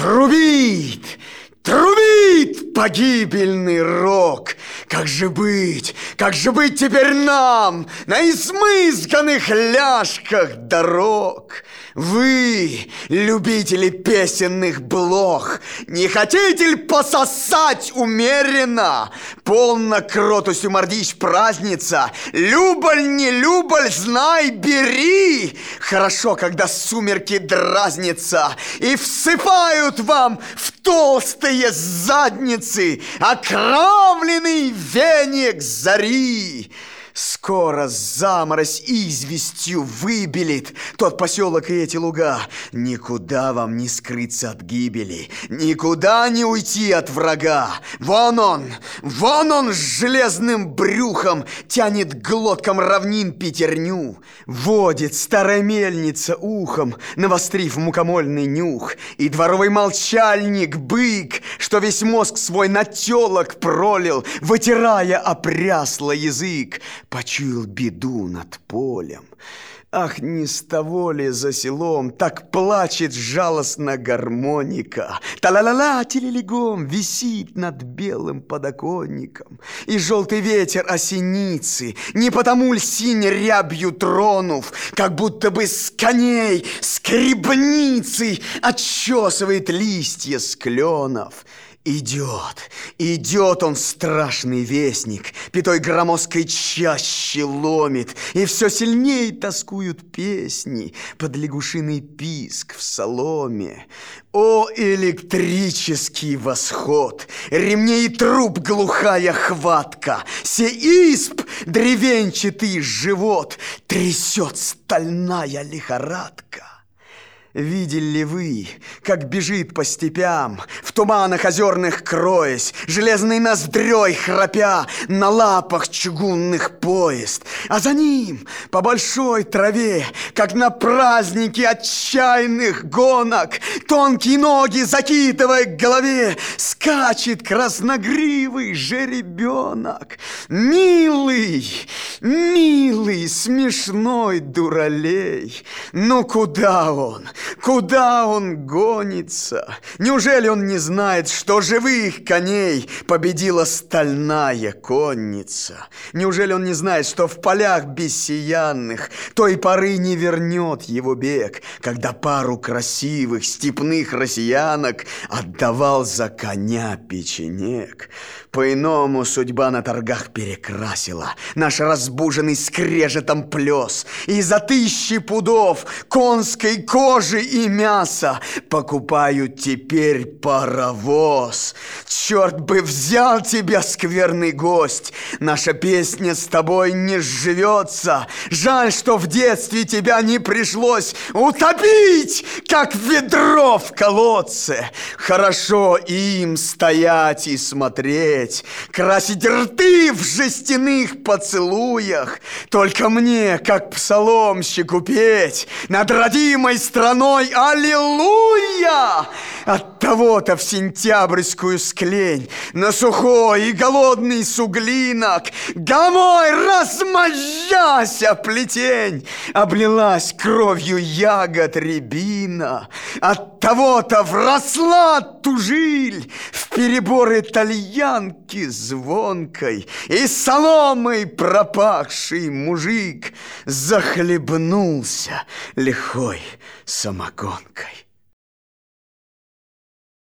Трубит, трубит погибельный рок. Как же быть, как же быть теперь нам на измызганных ляжках дорог? Вы, любители песенных блох, не хотите ли пососать умеренно? Полно кротостью мордищ праздница. Люболь, не люболь, знай, бери. Хорошо, когда сумерки дразнятся и всыпают вам в толстые задницы окровленный веник зари. Скоро заморозь известью выбелит тот поселок и эти луга. Никуда вам не скрыться от гибели, никуда не уйти от врага. Вон он, вон он с железным брюхом тянет глотком равнин пятерню. Водит старая мельница ухом, навострив мукомольный нюх. И дворовый молчальник, бык, что весь мозг свой на телок пролил, вытирая опрясло язык почуял беду над полем. Ах, не с того ли за селом Так плачет жалостно гармоника Та-ла-ла-ла, телелегом Висит над белым подоконником И желтый ветер осеницы Не потому ль синь рябью тронув Как будто бы с коней Скребницей Отчесывает листья с кленов Идет, идет он, страшный вестник, Пятой громоздкой чаще ломит, И все сильней тоскуют песни Под лягушиный писк в соломе. О, электрический восход! Ремней труб глухая хватка, Се исп древенчатый живот Трясет стальная лихорадка. Видели ли вы, как бежит по степям, В туманах озерных кроясь, Железной ноздрёй храпя, На лапах чугунных поезд, А за ним по большой траве, Как на празднике отчаянных гонок, Тонкие ноги закидывая к голове, Скачет красногривый жеребенок. Милый, милый, смешной дуралей, Ну куда он? Куда он гонится? Неужели он не знает, что живых коней победила стальная конница? Неужели он не знает, что в полях бессиянных той поры не вернет его бег, когда пару красивых степных россиянок отдавал за коня печенек? По-иному судьба на торгах перекрасила наш разбуженный скрежетом плес, и за тысячи пудов конской кожи и мяса покупают теперь паровоз. Черт бы взял тебя, скверный гость! Наша песня с тобой не сживется. Жаль, что в детстве тебя не пришлось утопить, как ведро в колодце. Хорошо им стоять и смотреть, красить рты в жестяных поцелуях. Только мне, как псаломщику, петь над родимой страной. Аллилуйя! От того-то в сентябрьскую склень На сухой и голодный суглинок Домой размозжася плетень Облилась кровью ягод рябина От того-то вросла тужиль перебор итальянки звонкой И соломой пропахший мужик Захлебнулся лихой самогонкой.